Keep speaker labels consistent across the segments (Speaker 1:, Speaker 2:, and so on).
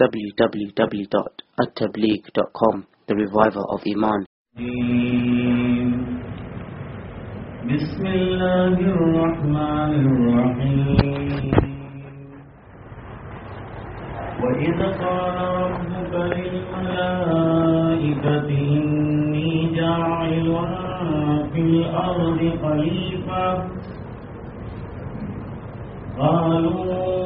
Speaker 1: www.attableek.com The Reviver of Iman
Speaker 2: بسم الله الرحمن الرحيم وإذ قال ربك للملائكة إني جاعل في الأرض خليفة قالوا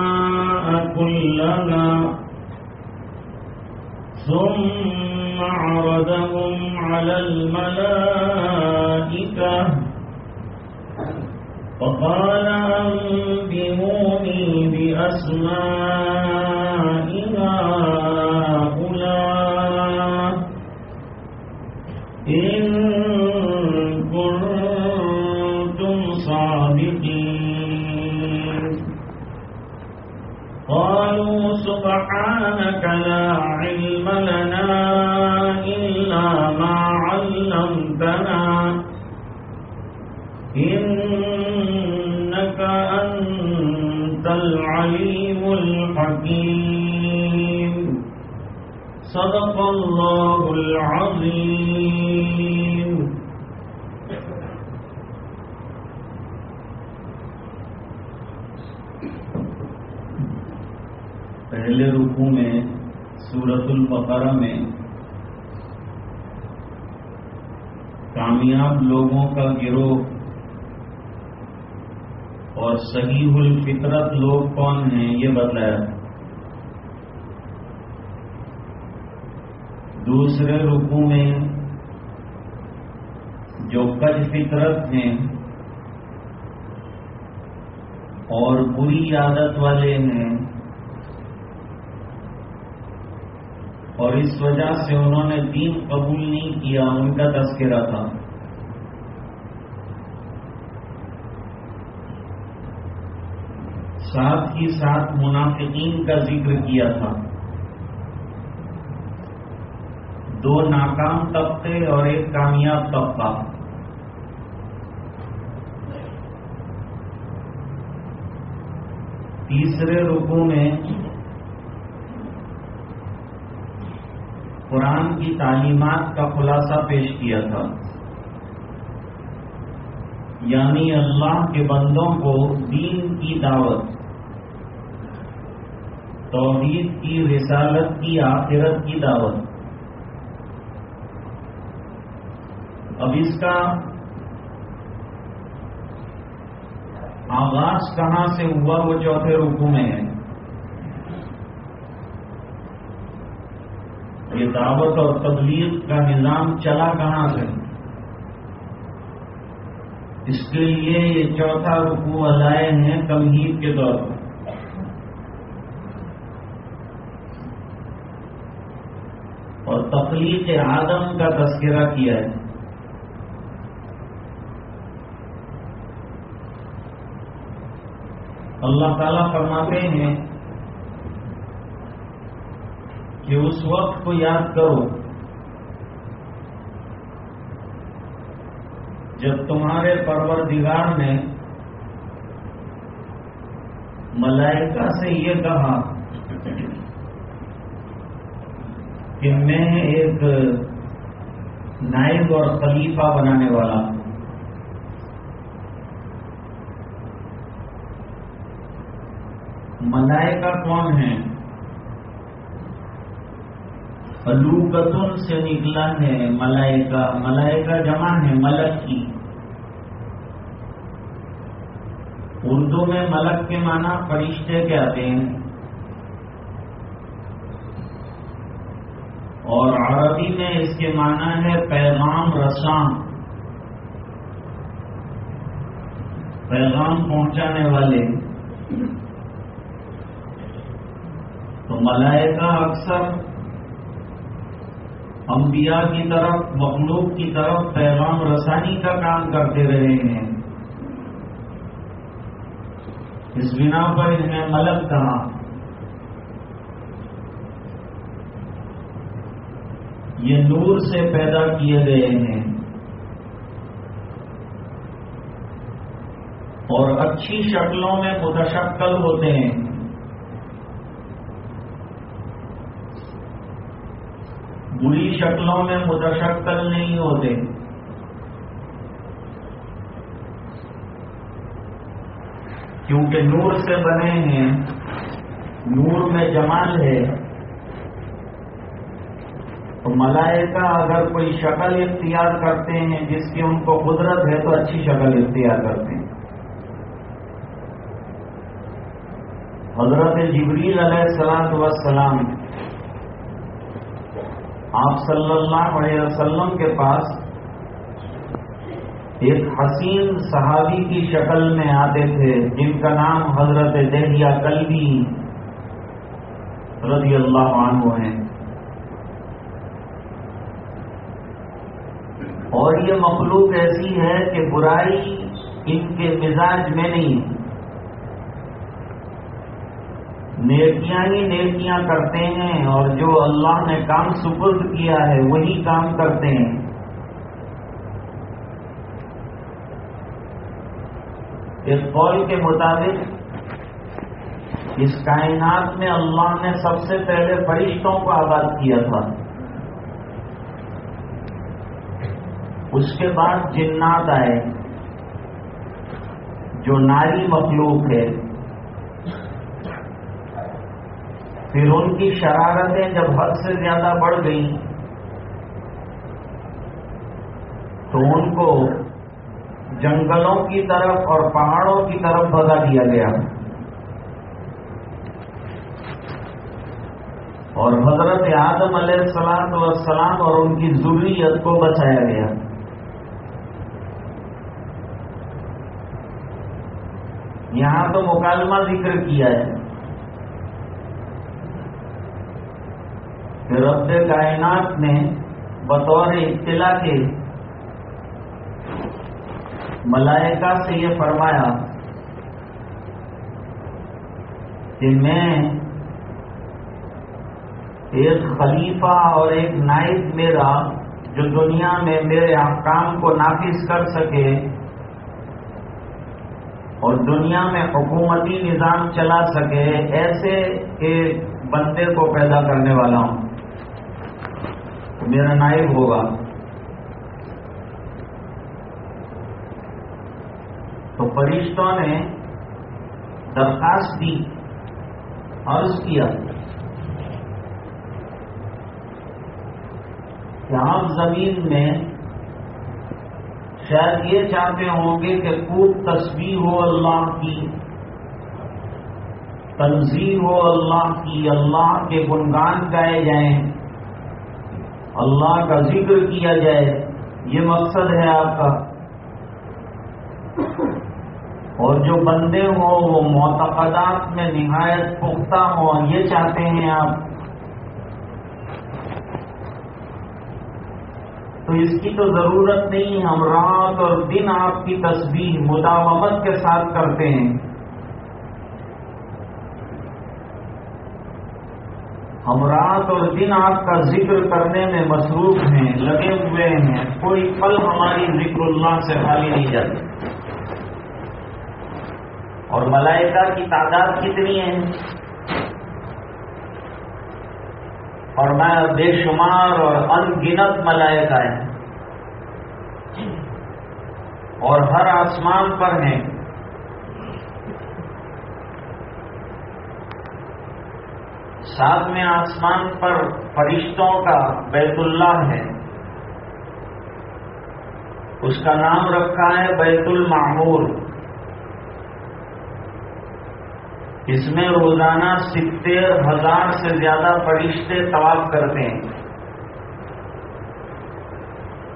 Speaker 2: كلها ثم عرضهم على الملائكة. فقال أنبئوني بأسماء سبحانك لا علم لنا إلا ما علمتنا. إنك أنت العليم الحكيم. صدق الله العظيم.
Speaker 3: پہلے رکو میں سورت البقرہ میں کامیاب لوگوں کا گروہ اور صحیح الفطرت لوگ کون ہیں یہ بتایا دوسرے رکو میں جو کج فطرت ہیں اور بری عادت والے ہیں اور اس وجہ سے انہوں نے دین قبول نہیں کیا، ان کا تذکرہ تھا۔ ساتھ ہی ساتھ منافقین کا ذکر کیا تھا۔ دو ناکام طبقے اور ایک کامیاب طبقہ۔ تیسرے رکو میں قرآن کی تعلیمات کا خلاصہ پیش کیا تھا۔ یعنی اللہ کے بندوں کو دین کی دعوت، توحید کی رسالت کی، آخرت کی دعوت۔ اب اس کا آغاز کہاں سے ہوا؟ وہ چوتھے رکو میں ہے یہ دعوت اور تبلیغ کا نظام چلا کہاں سے؟ اس کے لیے یہ چوتھا رکو لائے ہیں تمہید کے طور پر۔ اور تخلیق آدم کا تذکرہ کیا ہے۔ اللہ تعالیٰ فرماتے ہیں کہ اس وقت کو یاد کرو۔ جب تمہارے پروردگار نے ملائکہ سے یہ کہا کہ میں ایک نائب اور خلیفہ بنانے والا ہوں۔ ملائکہ کون ہیں؟ فلوکتن سے نکلا ہے، ملائکہ ملائکہ جمع ہے، ملک کی۔ اردو میں ملک کے معنی فرشتے کے آتے ہیں۔ اور عربی میں اس کے معنی ہے پیغام رساں۔ پیغام پہنچانے والے۔ تو ملائکہ اکثر انبیاء کی طرف، مخلوق کی طرف پیغام رسانی کا کام کرتے رہے ہیں۔ اس بنا پر انہیں ملک کہا یہ نور سے پیدا کیے گئے ہیں۔ اور اچھی شکلوں میں متشکل ہوتے ہیں۔ بری شکلوں میں متشکل نہیں ہوتے۔ کیونکہ نور سے بنے ہیں، نور میں جمال ہے۔ تو ملائکہ اگر کوئی شکل اختیار کرتے ہیں، جس کی ان کو قدرت ہے، تو اچھی شکل اختیار کرتے ہیں۔ حضرت جبریل علیہ السلام وسلام آپ صلی اللہ علیہ وسلم کے پاس ایک حسین صحابی کی شکل میں آتے تھے، جن کا نام حضرت دہیا کلبی رضی اللہ عنہ ہیں۔ اور یہ مخلوق ایسی ہے کہ برائی ان کے مزاج میں نہیں نیکیاں ہی نیکیاں کرتے ہیں اور جو اللہ نے کام سپرد کیا ہے وہی کام کرتے ہیں۔ اس قول کے مطابق اس کائنات میں اللہ نے سب سے پہلے فرشتوں کو آباد کیا تھا۔ اس کے بعد جنات آئے۔ جو ناری مخلوق ہے۔ پھر ان کی شرارتیں جب حد سے زیادہ بڑھ گئیں، تو ان کو جنگلوں کی طرف اور پہاڑوں کی طرف بھگا دیا گیا۔ اور حضرت آدم علیہ السلام والسلام اور ان کی ضروریت کو بچایا گیا۔ یہاں تو مکالمہ ذکر کیا ہے۔ کہ رب کائنات نے بطور اطلاع کے ملائکہ سے یہ فرمایا کہ میں ایک خلیفہ اور ایک نائب میرا جو دنیا میں میرے احکام کو نافذ کر سکے اور دنیا میں حکومتی نظام چلا سکے، ایسے ایک بندے کو پیدا کرنے والا ہوں۔ میرا نائب ہوگا۔ تو فرشتوں نے درخواست دی عرض کیا کہ آپ زمین میں شاید یہ چاہتے ہوں گے کہ خوب تصویر ہو اللہ کی تنظیم ہو اللہ کی، اللہ کے گنگان گائے جائیں۔ اللہ کا ذکر کیا جائے، یہ مقصد ہے آپ کا۔ اور جو بندے ہوں، وہ معتقدات میں نہایت پختہ ہوں، یہ چاہتے ہیں آپ۔ تو اس کی تو ضرورت نہیں، ہم رات اور دن آپ کی تصویر مداومت کے ساتھ کرتے ہیں۔ ہم رات اور دن آپ کا ذکر کرنے میں مصروف ہیں، لگے ہوئے ہیں، کوئی پل ہماری ذکر اللہ سے خالی نہیں جاتی۔ اور ملائکہ کی تعداد کتنی ہے؟ اور میں بے شمار اور ان گنت ملائکہ ہیں۔ اور ہر آسمان پر ہیں۔ ساتھ میں آسمان پر فرشتوں کا بیت اللہ ہے۔ اس کا نام رکھا ہے بیت المعمور۔ اس میں روزانہ ستر ہزار سے زیادہ فرشتے طواف کرتے ہیں۔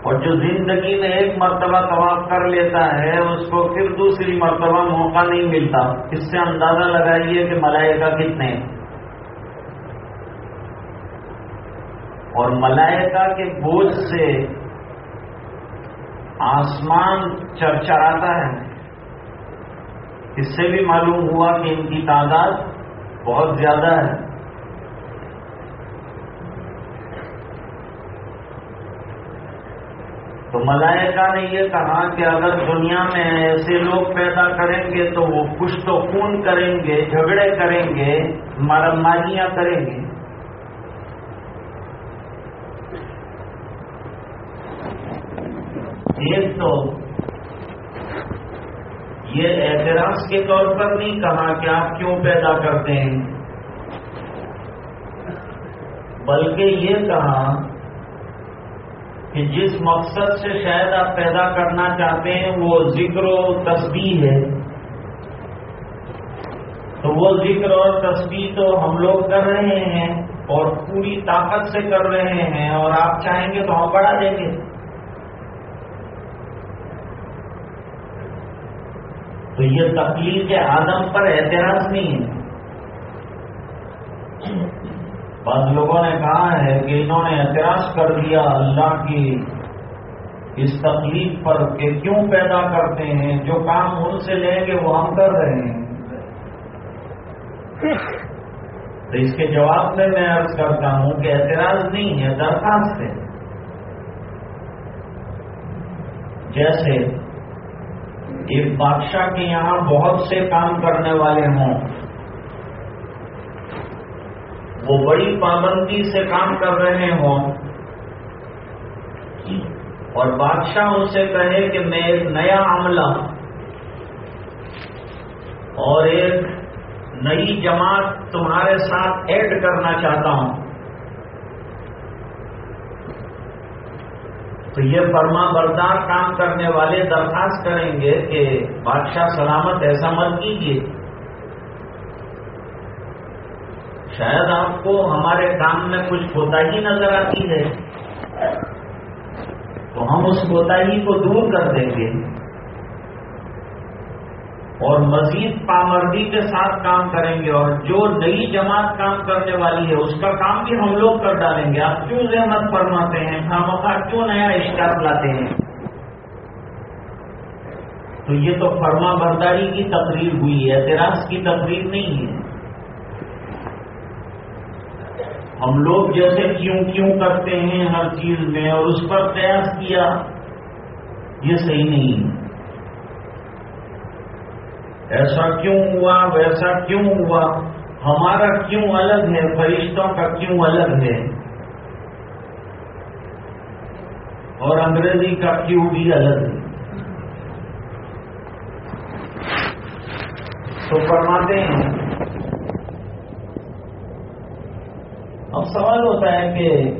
Speaker 3: اور جو زندگی میں ایک مرتبہ طواف کر لیتا ہے، اس کو پھر دوسری مرتبہ موقع نہیں ملتا۔ اس سے اندازہ لگائیے کہ ملائکہ کتنے ہیں۔ اور ملائکہ کے بوجھ سے آسمان چرچراتا ہے۔ اس سے بھی معلوم ہوا کہ ان کی تعداد بہت زیادہ ہے۔ تو ملائکہ نے یہ کہا کہ اگر دنیا میں ایسے لوگ پیدا کریں گے تو وہ کچھ تو خون کریں گے، جھگڑے کریں گے مارماریاں کریں گے۔ ایک تو یہ اعتراض کے طور پر نہیں کہا کہ آپ کیوں پیدا کرتے ہیں۔ بلکہ یہ کہا کہ جس مقصد سے شاید آپ پیدا کرنا چاہتے ہیں، وہ ذکر و تسبیح ہے۔ تو وہ ذکر اور تسبیح تو ہم لوگ کر رہے ہیں اور پوری طاقت سے کر رہے ہیں اور آپ چاہیں گے تو ہم بڑھا دیں گے۔ تو یہ تکلیف کے آدم پر اعتراض نہیں ہے۔ بعض لوگوں نے کہا ہے کہ انہوں نے اعتراض کر دیا اللہ کی اس تکلیف پر کہ کیوں پیدا کرتے ہیں، جو کام ان سے لیں گے وہ ہم کر رہے ہیں۔ تو اس کے جواب میں میں عرض کرتا ہوں کہ اعتراض نہیں ہے، درخواست ہے۔ جیسے ایک بادشاہ کے یہاں بہت سے کام کرنے والے ہوں۔ وہ بڑی پابندی سے کام کر رہے ہوں۔ اور بادشاہ ان سے کہے کہ میں ایک نیا عملہ اور ایک نئی جماعت تمہارے ساتھ ایڈ کرنا چاہتا ہوں۔ تو یہ فرما بردار کام کرنے والے درخواست کریں گے کہ بادشاہ سلامت ایسا مت کیجیے۔ شاید آپ کو ہمارے کام میں کچھ کوتا ہی نظر آتی ہے۔ تو ہم اس کوتا کو دور کر دیں گے۔ اور مزید پامردی کے ساتھ کام کریں گے اور جو نئی جماعت کام کرنے والی ہے، اس کا کام بھی ہم لوگ کر ڈالیں گے۔ آپ کیوں زحمت فرماتے ہیں؟ خامخواہ کیوں نیا اشتہار لاتے ہیں؟ تو یہ تو فرما برداری کی تقریر ہوئی ہے، اعتراض کی تقریر نہیں ہے۔ ہم لوگ جیسے کیوں کیوں کرتے ہیں ہر چیز میں اور اس پر قیاس کیا، یہ صحیح نہیں ہے۔ ایسا کیوں ہوا؟ ویسا کیوں ہوا؟ ہمارا کیوں الگ ہے؟ فرشتوں کا کیوں الگ ہے؟ اور انگریزی کا کیوں بھی الگ ہے؟ تو فرماتے ہیں، اب سوال ہوتا ہے کہ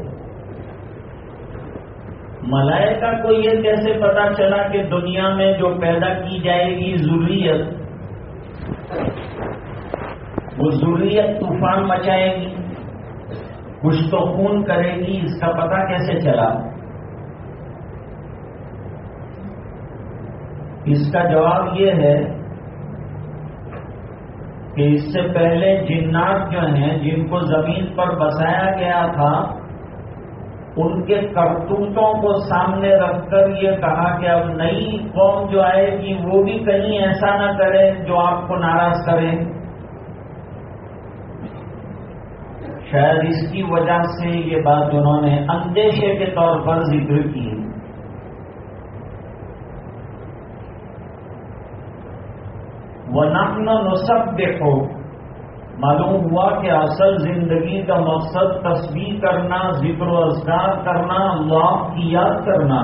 Speaker 3: ملائکہ کو یہ کیسے پتا چلا کہ دنیا میں جو پیدا کی جائے گی ضروریت وہ ضروریت طوفان مچائے گی۔ کچھ تو خون کرے گی، اس کا پتا کیسے چلا؟ اس کا جواب یہ ہے کہ اس سے پہلے جنات جو ہیں، جن کو زمین پر بسایا گیا تھا، ان کے کرتوتوں کو سامنے رکھ کر یہ کہا کہ اب نئی قوم جو آئے گی، وہ بھی کہیں ایسا نہ کرے جو آپ کو ناراض کرے شاید اس کی وجہ سے یہ بات انہوں نے اندیشے کے طور پر ذکر کی۔ وہ نقل نصب دیکھو معلوم ہوا کہ اصل زندگی کا مقصد تصویر کرنا، ذکر و اذکار کرنا، اللہ کی یاد کرنا۔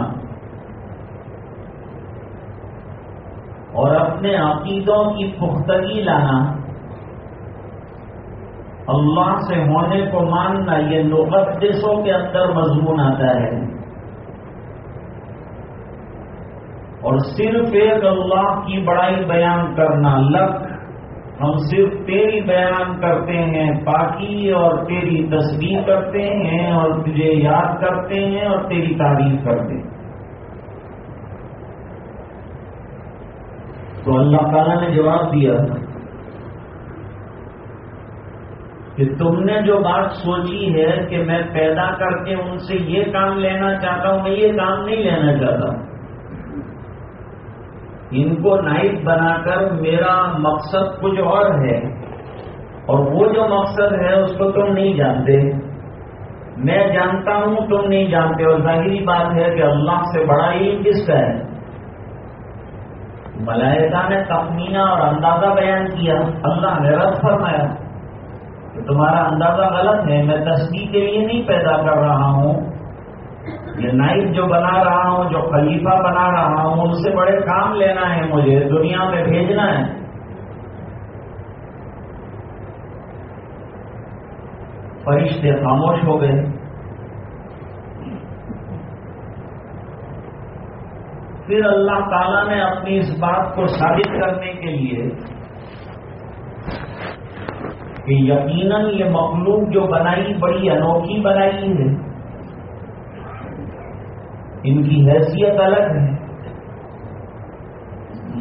Speaker 3: اور اپنے عقیدوں کی پختگی لانا۔ اللہ سے ہونے کو ماننا یہ مقدسوں کے اندر مضمون آتا ہے۔ اور صرف ایک اللہ کی بڑائی بیان کرنا، لک، ہم صرف تیری بیان کرتے ہیں، پاکی اور تیری تصویر کرتے ہیں اور تجھے یاد کرتے ہیں اور تیری تعریف کرتے ہیں۔ تو اللہ تعالیٰ نے جواب دیا۔ کہ تم نے جو بات سوچی ہے کہ میں پیدا کر کے ان سے یہ کام لینا چاہتا ہوں، میں یہ کام نہیں لینا چاہتا۔ ہوں ان کو نائٹ بنا کر میرا مقصد کچھ اور ہے۔ اور وہ جو مقصد ہے، اس کو تم نہیں جانتے۔ میں جانتا ہوں، تم نہیں جانتے۔ اور ظاہری بات ہے کہ اللہ سے بڑا علم کس کا ہے؟ ملائکہ نے تخمینہ اور اندازہ بیان کیا۔ اللہ نے رد فرمایا۔ کہ تمہارا اندازہ غلط ہے، میں تصدیق کے لیے نہیں پیدا کر رہا ہوں۔ یہ نائب جو بنا رہا ہوں، جو خلیفہ بنا رہا ہوں، ان سے بڑے کام لینا ہے مجھے، دنیا میں بھیجنا ہے۔ فرشتے خاموش ہو گئے۔ پھر اللہ تعالیٰ نے اپنی اس بات کو ثابت کرنے کے لیے کہ یقیناً یہ مخلوق جو بنائی بڑی انوکھی بنائی ہے، ان کی حیثیت الگ ہے۔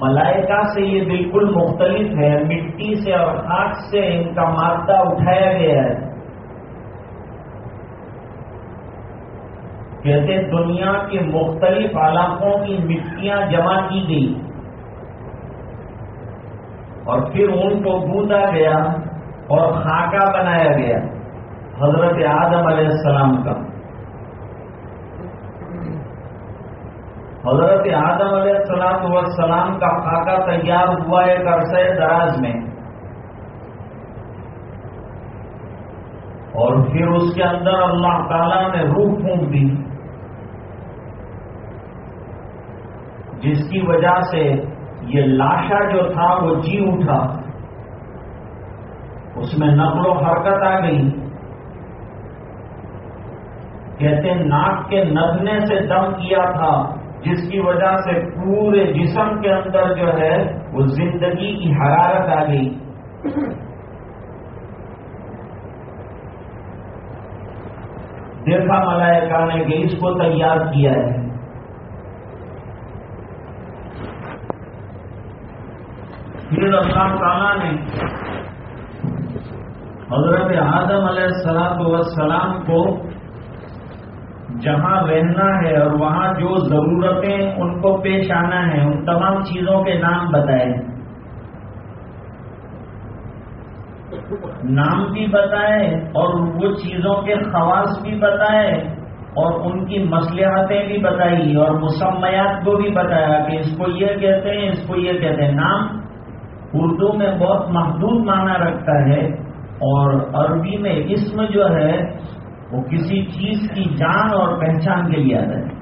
Speaker 3: ملائکہ سے یہ بالکل مختلف ہے، مٹی سے اور خاک سے ان کا مادہ اٹھایا گیا ہے۔ کہتے دنیا کے مختلف علاقوں کی مٹیاں جمع کی گئی اور پھر ان کو گوندا گیا۔ اور خاکہ بنایا گیا حضرت آدم علیہ السلام کا۔ حضرت آدم علیہ السلام والسلام کا خاکہ تیار ہوا ایک عرصہ دراز میں۔ اور پھر اس کے اندر اللہ تعالی نے روح پھونک دی۔ جس کی وجہ سے یہ لاشا جو تھا وہ جی اٹھا۔ اس میں نقل و حرکت آ گئی۔ کہتے ناک کے نگنے سے دم کیا تھا، جس کی وجہ سے پورے جسم کے اندر جو ہے، وہ زندگی کی حرارت آ گئی۔ دیکھا ملائکہ نے کہ اس کو تیار کیا ہے۔ پھر اللہ تعالیٰ نے حضرت آدم علیہ السلام وسلام کو جہاں رہنا ہے اور وہاں جو ضرورتیں ان کو پیش آنا ہے، ان تمام چیزوں کے نام بتائے نام بھی بتائے اور وہ چیزوں کے خواص بھی بتائے اور ان کی مصلحتیں بھی بتائی اور مسمیات کو بھی بتایا کہ اس کو یہ کہتے ہیں، اس کو یہ کہتے ہیں۔ نام اردو میں بہت محدود معنی رکھتا ہے۔ اور عربی میں اسم جو ہے، وہ کسی چیز کی جان اور پہچان کے لیے آتا ہے۔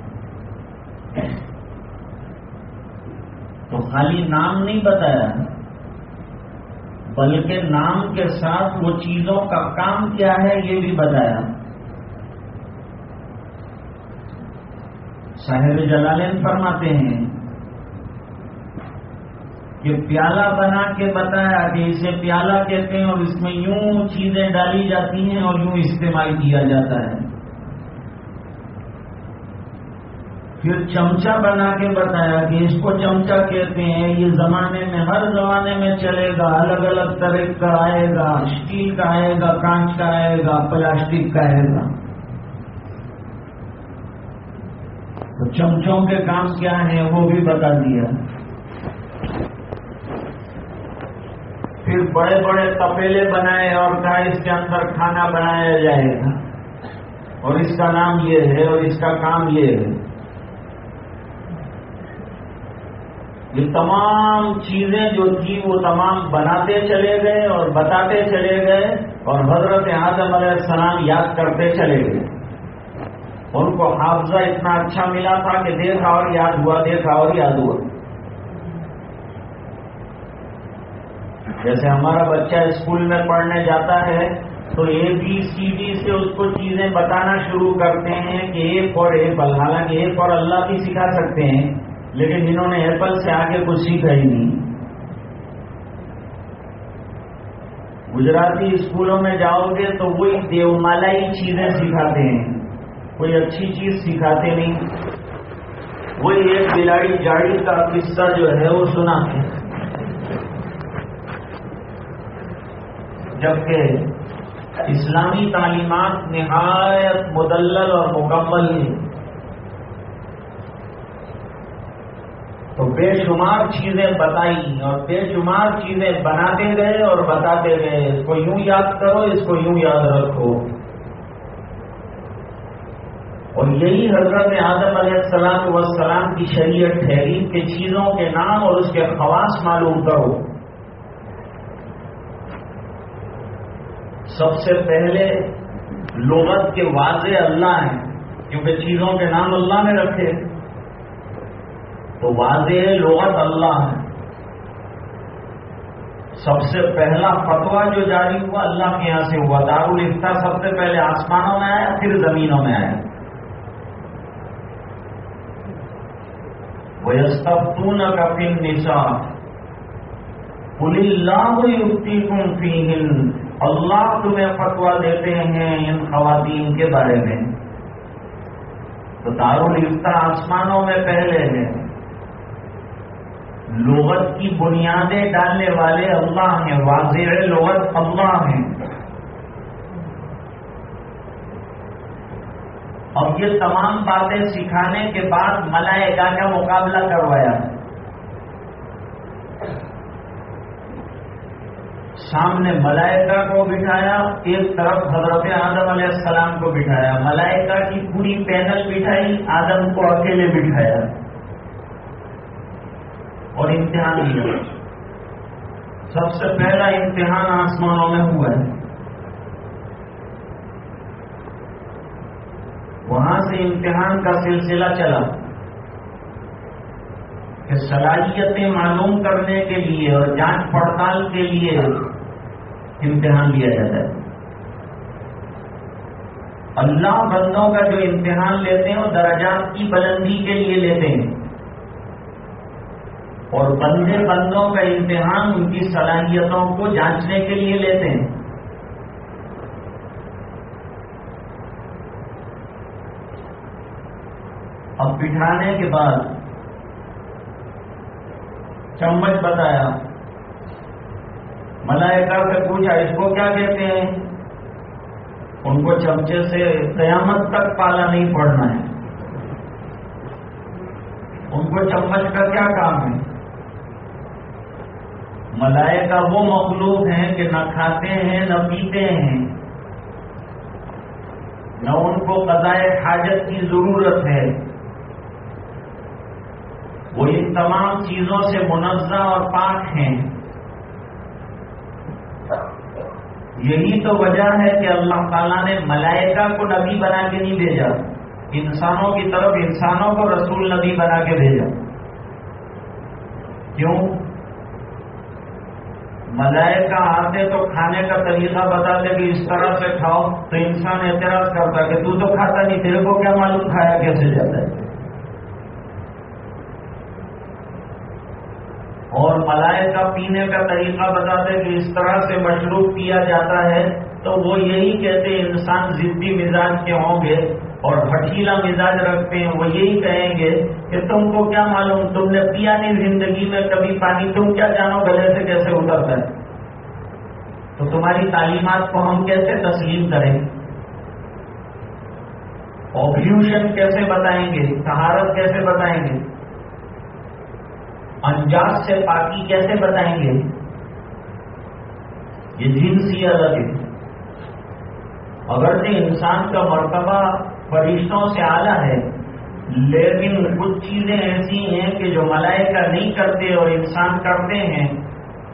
Speaker 3: تو خالی نام نہیں بتایا، بلکہ نام کے ساتھ وہ چیزوں کا کام کیا ہے، یہ بھی بتایا۔ صاحب جلالین فرماتے ہیں کہ پیالہ بنا کے بتایا کہ اسے پیالہ کہتے ہیں اور اس میں یوں چیزیں ڈالی جاتی ہیں اور یوں استعمال کیا جاتا ہے۔ پھر چمچا بنا کے بتایا کہ اس کو چمچا کہتے ہیں، یہ زمانے میں، ہر زمانے میں چلے گا، الگ الگ طرح کا آئے گا، اسٹیل کا آئے گا، کانچ کا آئے گا، پلاسٹک کا آئے گا۔ تو چمچوں کے کام کیا ہیں وہ بھی بتا دیا۔ پھر بڑے بڑے تپیلے بنائے اور کہا اس کے اندر کھانا بنایا جائے گا۔ اور اس کا نام یہ ہے اور اس کا کام یہ ہے۔ یہ تمام چیزیں جو تھی وہ تمام بناتے چلے گئے اور بتاتے چلے گئے اور حضرت آدم علیہ السلام یاد کرتے چلے گئے۔ ان کو حافظہ اتنا اچھا ملا تھا کہ دیکھا اور یاد ہوا، دیکھا اور یاد ہوا۔ جیسے ہمارا بچہ اسکول میں پڑھنے جاتا ہے، تو اے بی سی ڈی سے اس کو چیزیں بتانا شروع کرتے ہیں کہ ایک اور ایپل حالانکہ ایک اور اللہ بھی سکھا سکتے ہیں، لیکن جنہوں نے ایپل سے آگے کچھ سیکھا ہی نہیں۔ گجراتی اسکولوں میں جاؤ گے تو وہی دیومالائی چیزیں سکھاتے ہیں۔ کوئی اچھی چیز سکھاتے نہیں۔ وہی ایک بلاڑی جاڑی کا قصہ جو ہے وہ سناتے ہیں۔ جبکہ اسلامی تعلیمات نہایت مدلل اور مکمل ہیں۔ تو بے شمار چیزیں بتائی اور بے شمار چیزیں بناتے گئے اور بتاتے گئے اس کو یوں یاد کرو، اس کو یوں یاد رکھو۔ اور یہی حضرت آدم علیہ السلام والسلام کی شریعت ٹھہری کہ چیزوں کے نام اور اس کے خواص معلوم کرو۔ سب سے پہلے لغت کے واضح اللہ ہیں، کیونکہ چیزوں کے نام اللہ نے رکھے۔ تو واضح لغت اللہ ہے سب سے پہلا فتوا جو جاری ہوا اللہ کے یہاں سے ہوا دارالفتا سب سے پہلے آسمانوں میں آیا، پھر زمینوں میں آیا۔ ویستفتون کا فن نسا پلی اللہ یوتی تم اللہ تمہیں فتوا دیتے ہیں ان خواتین کے بارے میں۔ تو دارالفتا آسمانوں میں پہلے ہے۔ لغت کی بنیادیں ڈالنے والے اللہ ہیں، واضح لغت اللہ ہیں۔ اور یہ تمام باتیں سکھانے کے بعد ملائکہ کا مقابلہ کروایا۔ سامنے ملائکہ کو بٹھایا، ایک طرف حضرت آدم علیہ السلام کو بٹھایا، ملائکہ کی پوری پینل بٹھائی، آدم کو اکیلے بٹھایا۔ اور امتحان لیا سب سے پہلا امتحان آسمانوں میں ہوا ہے۔ وہاں سے امتحان کا سلسلہ چلا۔ کہ صلاحیتیں معلوم کرنے کے لیے اور جانچ پڑتال کے لیے امتحان لیا جاتا ہے۔ اللہ بندوں کا جو امتحان لیتے ہیں وہ درجات کی بلندی کے لیے لیتے ہیں۔ اور بندے بندوں کا امتحان ان کی صلاحیتوں کو جانچنے کے لیے لیتے ہیں۔ اب بٹھانے کے بعد چمچ بتایا۔ ملائکہ سے پوچھا، اس کو کیا کہتے ہیں؟ ان کو چمچے سے قیامت تک پالا نہیں پڑنا ہے۔ ان کو چمچ کا کیا کام ہے؟ ملائکہ وہ مخلوق ہیں کہ نہ کھاتے ہیں، نہ پیتے ہیں۔ نہ ان کو قضائے حاجت کی ضرورت ہے۔ وہ ان تمام چیزوں سے منزہ اور پاک ہیں۔ یہی تو وجہ ہے کہ اللہ تعالیٰ نے ملائکہ کو نبی بنا کے نہیں بھیجا، انسانوں کی طرف انسانوں کو رسول نبی بنا کے بھیجا۔ کیوں؟ ملائکہ آتے تو کھانے کا طریقہ بتاتے کہ اس طرح سے کھاؤ تو انسان اعتراض کرتا کہ تو تو کھاتا نہیں، تیرے کو کیا معلوم کھایا کیسے جاتا ہے؟ اور ملائے کا پینے کا طریقہ بتاتے کہ اس طرح سے مشروب پیا جاتا ہے، تو وہ یہی کہتے انسان ضدی مزاج کے ہوں گے اور ہٹیلا مزاج رکھتے ہیں، وہ یہی کہیں گے کہ تم کو کیا معلوم؟ تم نے پیا نہیں زندگی میں کبھی پانی، تم کیا جانو گلے سے کیسے اترتا ہے؟ تو تمہاری تعلیمات کو ہم کیسے تسلیم کریں؟ آبلیوشن کیسے بتائیں گے؟ سہارت کیسے بتائیں گے؟ انجاز سے پاکی کیسے بتائیں گے؟ یہ جنسی الگ ہے اگرچہ انسان کا مرتبہ فرشتوں سے اعلیٰ ہے، لیکن کچھ چیزیں ایسی ہیں کہ جو ملائکہ نہیں کرتے اور انسان کرتے ہیں،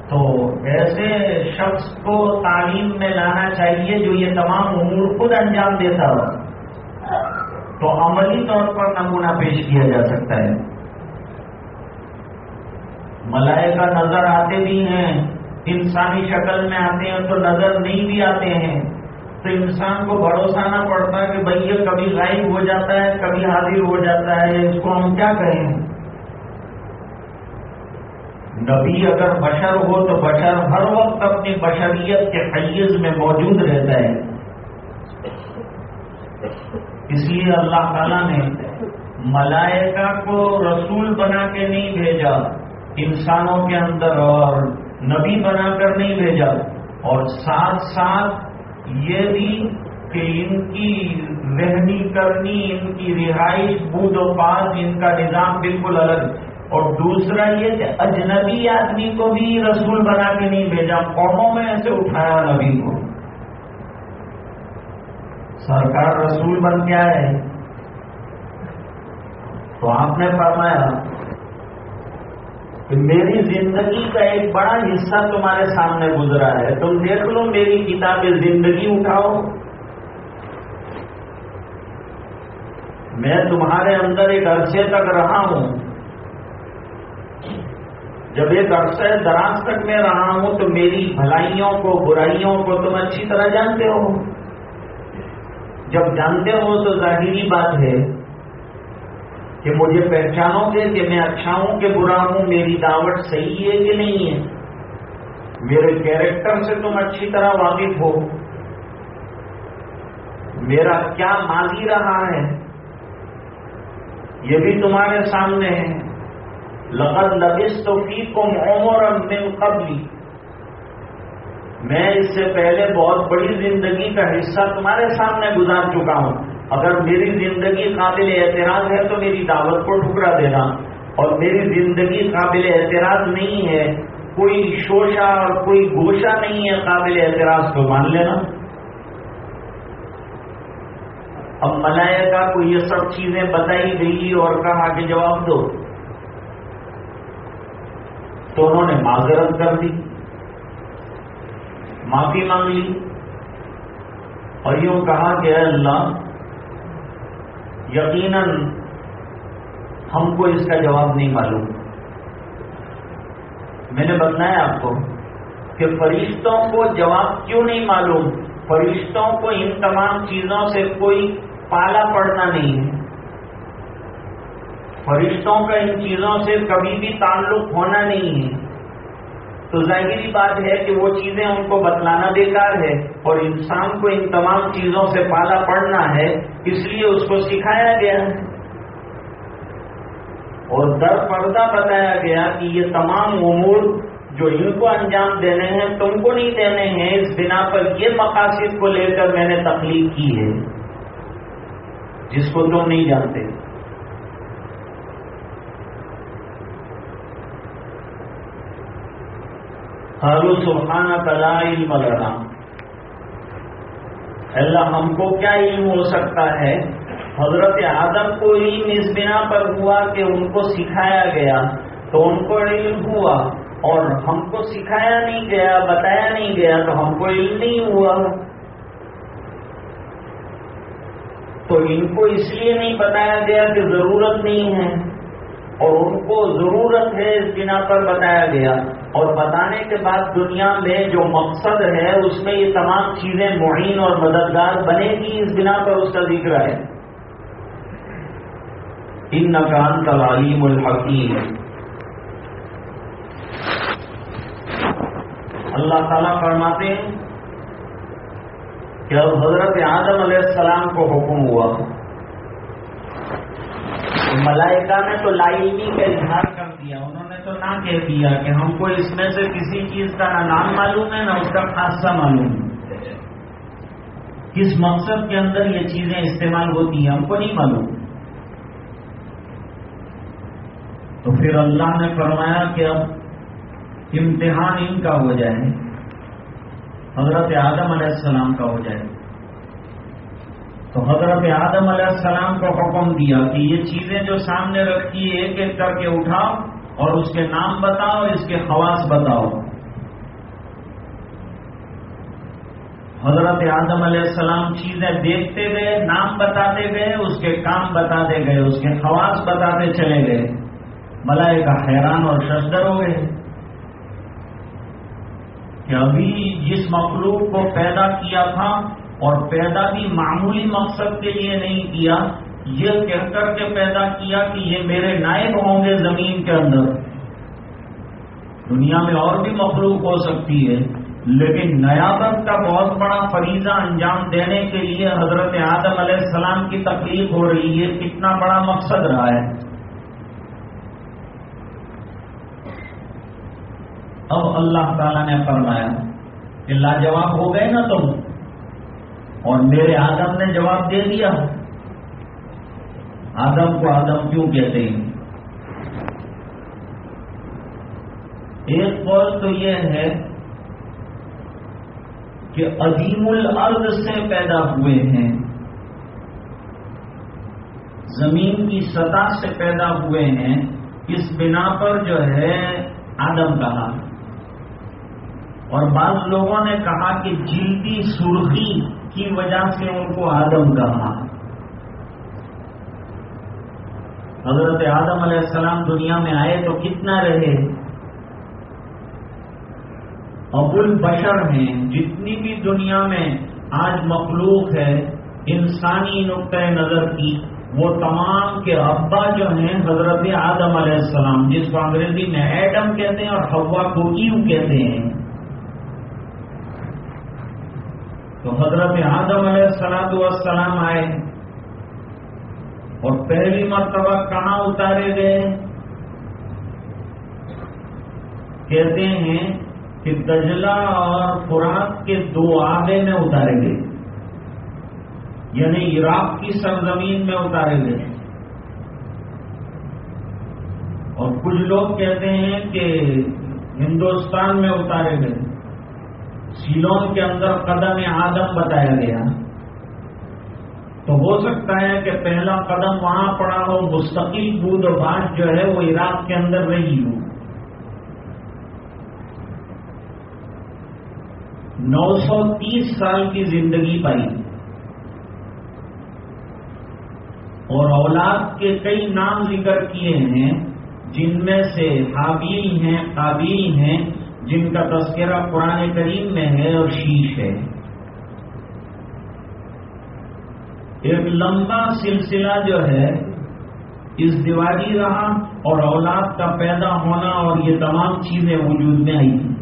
Speaker 3: تو ایسے شخص کو تعلیم میں لانا چاہیے جو یہ تمام امور خود انجام دیتا ہو۔ تو عملی طور پر نمونہ پیش کیا جا سکتا ہے۔ ملائکہ نظر آتے بھی ہیں، انسانی شکل میں آتے ہیں تو نظر نہیں بھی آتے ہیں۔ تو انسان کو بھروسہ نہ پڑتا کہ بھائی یہ کبھی غائب ہو جاتا ہے، کبھی حاضر ہو جاتا ہے، اس کو ہم کیا کہیں نبی اگر بشر ہو تو بشر ہر وقت اپنی بشریت کے حیض میں موجود رہتا ہے۔ اس لیے اللہ تعالیٰ نے ملائکہ کو رسول بنا کے نہیں بھیجا۔ انسانوں کے اندر اور نبی بنا کر نہیں بھیجا۔ اور ساتھ ساتھ یہ بھی کہ ان کی رہنی کرنی، ان کی رہائش بود و پاس، ان کا نظام بالکل الگ۔ اور دوسرا یہ کہ اجنبی آدمی کو بھی رسول بنا کے نہیں بھیجا، قوموں میں ایسے اٹھایا نبی کو۔ سرکار رسول بن کے آئے۔ تو آپ نے فرمایا کہ میری زندگی کا ایک بڑا حصہ تمہارے سامنے گزرا ہے، تم دیکھ لو میری کتاب زندگی اٹھاؤ۔ میں تمہارے اندر ایک عرصے تک رہا ہوں۔ جب ایک عرصے دراز تک میں رہا ہوں تو میری بھلائیوں کو، برائیوں کو تم اچھی طرح جانتے ہو۔ جب جانتے ہو تو ظاہری بات ہے کہ مجھے پہچانو گے کہ میں اچھا ہوں کہ برا ہوں، میری دعوت صحیح ہے کہ نہیں ہے؟ میرے کیریکٹر سے تم اچھی طرح واقف ہو۔ میرا کیا ماضی رہا ہے؟ یہ بھی تمہارے سامنے ہے۔ لقد لبس تو فی کو عمر من قبلی میں اس سے پہلے بہت بڑی زندگی کا حصہ تمہارے سامنے گزار چکا ہوں۔ اگر میری زندگی قابل اعتراض ہے تو میری دعوت کو ٹھکرا دینا۔ اور میری زندگی قابل اعتراض نہیں ہے، کوئی شوشا اور کوئی گوشا نہیں ہے قابل اعتراض تو مان لینا۔ اب ملائکہ کو یہ سب چیزیں بتائی گئی اور کہا کہ جواب دو۔ تو انہوں نے معذرت کر دی، معافی مانگ لی۔ اور یوں کہا کہ اللہ یقیناً ہم کو اس کا جواب نہیں معلوم۔ میں نے بتایا آپ کو کہ فرشتوں کو جواب کیوں نہیں معلوم؟ فرشتوں کو ان تمام چیزوں سے کوئی پالا پڑنا نہیں۔ ہے فرشتوں کا ان چیزوں سے کبھی بھی تعلق ہونا نہیں۔ ہے تو ظاہری بات ہے کہ وہ چیزیں ان کو بتلانا بیکار ہے اور انسان کو ان تمام چیزوں سے پالا پڑنا ہے، اس لیے اس کو سکھایا گیا۔ ہے اور در پردہ بتایا گیا کہ یہ تمام امور جو ان کو انجام دینے ہیں، تم کو نہیں دینے ہیں، اس بنا پر یہ مقاصد کو لے کر میں نے تخلیق کی ہے، جس کو تم نہیں جانتے۔ سبحانہ کلا علم لنا. اللہ ہم کو کیا علم ہو سکتا ہے؟ حضرت آدم کو علم اس بنا پر ہوا کہ ان کو سکھایا گیا تو ان کو علم ہوا اور ہم کو سکھایا نہیں گیا، بتایا نہیں گیا تو ہم کو علم نہیں ہوا۔ تو ان کو اس لیے نہیں بتایا گیا کہ ضرورت نہیں ہے۔ اور ان کو ضرورت ہے اس بنا پر بتایا گیا۔ اور بتانے کے بعد دنیا میں جو مقصد ہے، اس میں یہ تمام چیزیں معین اور مددگار بنے گی اس بنا پر اس کا ذکر ہے۔ ان نقان کا علیم الحکیم۔ اللہ تعالیٰ فرماتے ہیں کہ حضرت آدم علیہ السلام کو حکم ہوا۔ ملائکہ نے تو لائنی کا اظہار کر دیا، انہوں نے تو نہ کہہ دیا کہ ہم کو اس میں سے کسی چیز کا نہ نام معلوم ہے، نہ اس کا خاصہ معلوم ہے۔ کس مقصد کے اندر یہ چیزیں استعمال ہوتی ہیں، ہم کو نہیں معلوم۔ تو پھر اللہ نے فرمایا کہ اب امتحان ان کا ہو جائے، حضرت آدم علیہ السلام کا ہو جائے۔ تو حضرت آدم علیہ السلام کو حکم دیا کہ یہ چیزیں جو سامنے رکھی ایک ایک کر کے اٹھاؤ اور اس کے نام بتاؤ، اس کے خواص بتاؤ۔ حضرت آدم علیہ السلام چیزیں دیکھتے گئے، نام بتاتے گئے، اس کے کام بتاتے گئے، اس کے خواص بتاتے چلے گئے۔ ملائے کا حیران اور ششدر ہو گئے کہ ابھی جس مخلوق کو پیدا کیا تھا اور پیدا بھی معمولی مقصد کے لیے نہیں کیا، یہ کہہ کر کے پیدا کیا کہ یہ میرے نائب ہوں گے زمین کے اندر۔ دنیا میں اور بھی مخلوق ہو سکتی ہے، لیکن نیابت کا بہت بڑا فریضہ انجام دینے کے لیے حضرت آدم علیہ السلام کی تکلیف ہو رہی ہے، کتنا بڑا مقصد رہا ہے۔ اب اللہ تعالی نے فرمایا کہ لاجواب ہو گئے نا تم۔ اور میرے آدم نے جواب دے دیا۔ آدم کو آدم کیوں کہتے ہیں؟ ایک قول تو یہ ہے کہ عظیم الارض سے پیدا ہوئے ہیں۔ زمین کی سطح سے پیدا ہوئے ہیں۔ اس بنا پر جو ہے آدم کہا۔ اور بعض لوگوں نے کہا کہ جلدی سرخی کی وجہ سے ان کو آدم کہا۔ حضرت آدم علیہ السلام دنیا میں آئے تو کتنا رہے؟ ابو البشر ہیں، جتنی بھی دنیا میں آج مخلوق ہے، انسانی نقطۂ نظر کی، وہ تمام کے ابا جو ہیں حضرت آدم علیہ السلام، جس کو انگریزی میں ایڈم کہتے ہیں اور ہوا کو ایو کہتے ہیں۔ تو حضرت آدم علیہ السلام والسلام آئے اور پہلی مرتبہ کہاں اتارے گئے؟ کہتے ہیں کہ دجلہ اور خوراک کے دو آبے میں اتارے گئے یعنی عراق کی سرزمین میں اتارے گئے۔ اور کچھ لوگ کہتے ہیں کہ ہندوستان میں اتارے گئے۔ سیلون کے اندر قدم آدم بتایا گیا۔ تو ہو سکتا ہے کہ پہلا قدم وہاں پڑا ہو، مستقل بود و باش جو ہے وہ عراق کے اندر رہی ہو۔ نو سو تیس سال کی زندگی پائی۔ اور اولاد کے کئی نام ذکر کیے ہیں، جن میں سے حابیل ہیں، قابیل ہیں۔ جن کا تذکرہ قرآن کریم میں ہے اور شیش ہے۔ ایک لمبا سلسلہ جو ہے، اس دیوالی رہا اور اولاد کا پیدا ہونا اور یہ تمام چیزیں وجود میں آئی۔ تھیں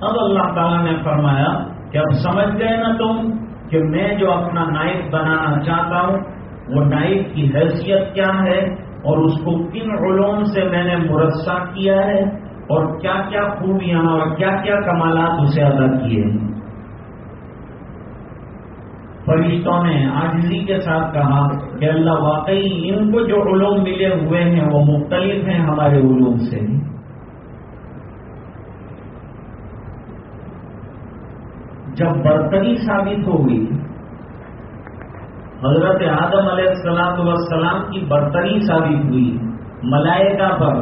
Speaker 3: اب اللہ تعالیٰ نے فرمایا کہ اب سمجھ گئے نا تم کہ میں جو اپنا نائب بنانا چاہتا ہوں، وہ نائب کی حیثیت کیا ہے؟ اور اس کو کن علوم سے میں نے مرسہ کیا ہے اور کیا کیا خوبیاں اور کیا کیا کمالات اسے ادا کیے ہیں؟ فرشتوں نے آجزی کے ساتھ کہا کہ اللہ واقعی ان کو جو علوم ملے ہوئے ہیں وہ مختلف ہیں ہمارے علوم سے۔ جب برتری ثابت ہو گئی حضرت آدم علیہ السلام والسلام کی برتری ثابت ہوئی، ملائکہ پر۔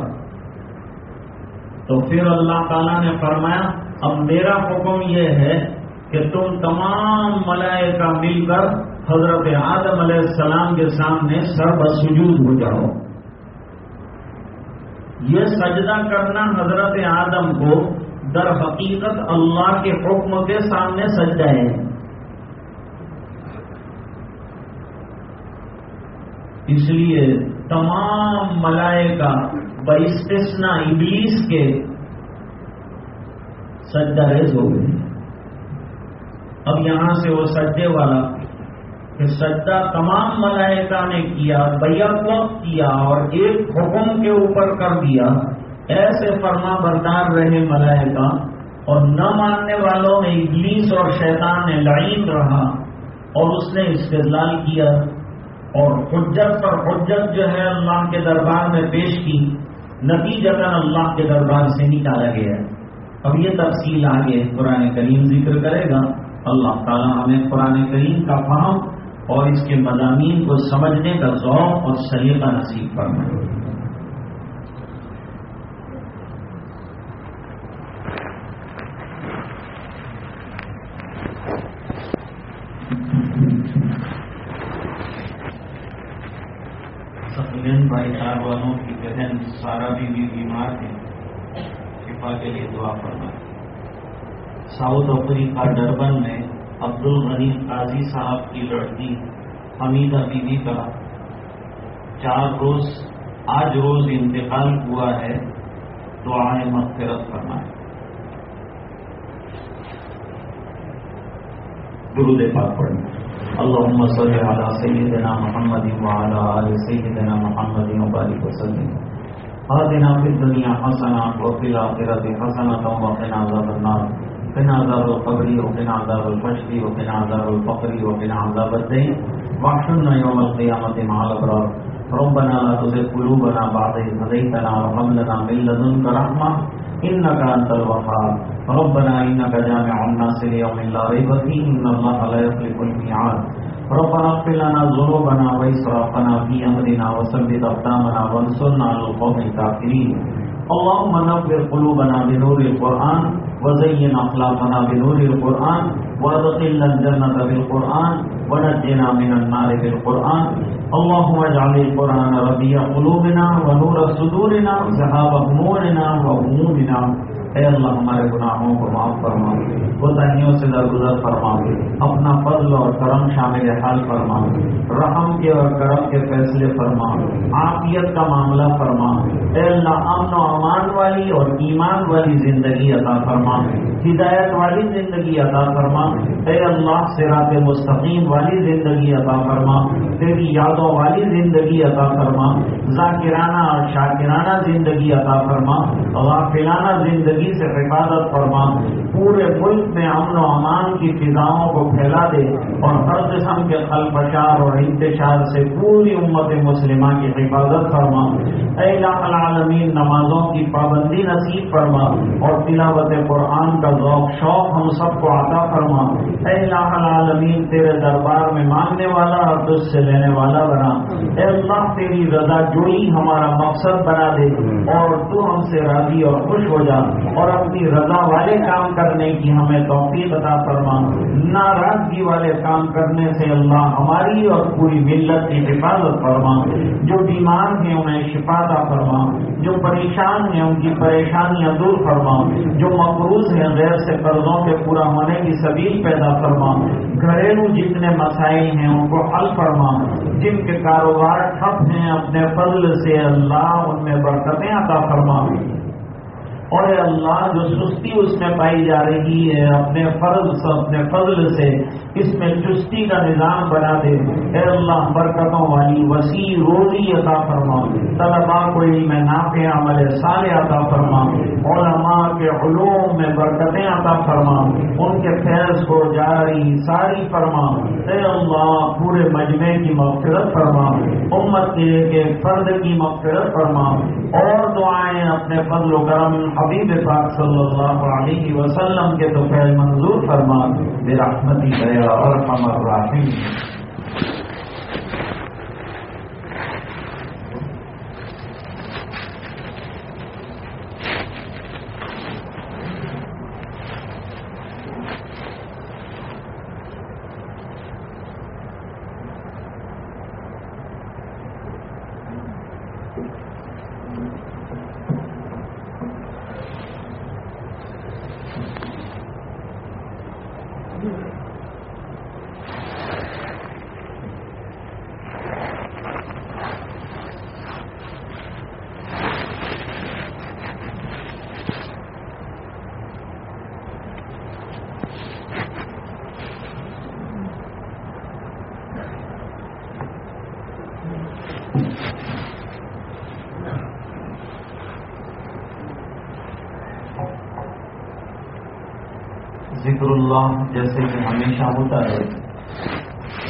Speaker 3: تو پھر اللہ تعالیٰ نے فرمایا، اب میرا حکم یہ ہے کہ تم تمام ملائکہ مل کر حضرت آدم علیہ السلام کے سامنے سر بسجود ہو جاؤ۔ یہ سجدہ کرنا حضرت آدم کو در حقیقت اللہ کے حکم کے سامنے سجدہ ہے۔ اس لیے تمام ملائکہ بستثنا ابلیس کے سجدہ ریز ہو گئے۔ اب یہاں سے وہ سجدے والا کہ سجدہ تمام ملائکہ نے کیا بیک وقت کیا اور ایک حکم کے اوپر کر دیا۔ ایسے فرما بردار رہے ملائکہ اور نہ ماننے والوں میں ابلیس اور شیطان نے لعین رہا اور اس نے استدلال کیا۔ اور حجت پر حجت جو ہے اللہ کے دربار میں پیش کی نتیجہ اللہ کے دربار سے نکالا گیا اب یہ تفصیل آگے قرآن کریم ذکر کرے گا۔ اللہ تعالیٰ ہمیں قرآن کریم کا فہم اور اس کے مضامین کو سمجھنے کا ذوق اور سلیقہ نصیب فرمائے بھائی چار والوں کی بہن سارا بھی, بھی بیمار ہے شفا کے لیے دعا کرنا ساؤتھ افریقہ ڈربن میں عبد الغنی قاضی صاحب کی لڑکی حمیدہ بی بی کا چار روز آج روز انتقال ہوا ہے دعائیں مغفرت کرنا ہے درود پاک پڑھنا۔ اللهم صل على سيدنا محمد وعلى آل سيدنا محمد وبارك وسلم۔ آتنا في الدنيا حسنة وفي الآخرة حسنة وقنا عذاب النار. وقنا عذاب القبر وقنا عذاب الفشر وقنا عذاب الفقر وقنا عذاب الدين واحشرنا يوم القيامة مع الأبرار ربنا لا تزغ قلوبنا بعد إذ هديتنا وهب لنا من لدنك رحمة. إنك أنت الوهاب. ربنا إنك جامع الناس ليوم لا ريب فيه. إن الله لا يخلف الميعاد. ربنا اغفر لنا ذنوبنا وإسرافنا في أمرنا وثبت أقدامنا وانصرنا على القوم الكافرين اللهم نور قلوبنا بنور القرآن وزين أخلاقنا بنور القرآن وادخلنا الجنة بالقرآن ونجنا من النار بالقرآن. اللهم اجعل القرآن ربيع قلوبنا ونور صدورنا ذهاب همورنا وهمومنا اے اللہ ہمارے گناہوں کو معاف فرما کوتاہیوں سے درگزر فرما اپنا فضل اور کرم شامل حال فرما رحم کے اور کرم کے فیصلے فرما عافیت کا معاملہ فرما اے اللہ امن و امان والی اور ایمان والی زندگی عطا فرما ہدایت والی زندگی عطا فرما اے اللہ سرات مستقیم والی زندگی عطا فرما تیری یادوں والی زندگی عطا فرما ذاکرانہ اور شاکرانہ زندگی عطا فرما غافلانہ زندگی سے حفاظت فرما پورے ملک میں امن و امان کی فضاؤں کو پھیلا دے اور ہر قسم کے خلفشار اور انتشار سے پوری امت مسلمہ کی حفاظت فرما اے العالمین، نمازوں کی پابندی نصیب فرما اور تلاوت قرآن کا ذوق، شوق ہم سب کو عطا فرما اے الہ العالمین، تیرے دربار میں مانگنے والا اور تجھ سے لینے والا بنا۔ اے اللہ، تیری رضا جوئی ہمارا مقصد بنا دے اور تو ہم سے راضی اور خوش ہو جا۔ اور اپنی رضا والے کام کرنے کی ہمیں توفیق عطا فرما۔ ناراضگی والے کام کرنے سے اللہ ہماری اور پوری ملت کی حفاظت فرما۔ جو بیمار ہیں انہیں شفا عطا فرما۔ جو پریشان ہیں ان کی پریشانیاں دور فرما۔ جو مقروض ہیں غیر سے قرضوں کے پورا ہونے کی سبیل پیدا فرما۔ گھریلو جتنے مسائل ہیں ان کو حل فرما۔ جن کے کاروبار ٹھپ ہیں اپنے فضل سے اللہ ان میں برکتیں عطا فرما۔ اور اے اللہ جو سستی اس میں پائی جا رہی ہے، اپنے فرض سے، اپنے فضل سے اس میں چستی کا نظام بنا دے۔ اے اللہ، برکتوں والی وسیع روزی عطا فرما۔ طلبا کو علم نافع عمل سال عطا فرما۔ علماء کے علوم میں برکتیں عطا فرما۔ ان کے فیض کو جاری ساری فرما۔ اے اللہ، پورے مجمع کی مغفرت فرما۔ امت کے ایک فرد کی مغفرت فرما۔ اور اپنے فضل و کرم حبیب پاک صلی اللہ علیہ وسلم کے تو فیل منظور فرما بے رحمتی گیا اور ہمر راہم ذکر اللہ جیسے کہ ہمیشہ ہوتا ہے۔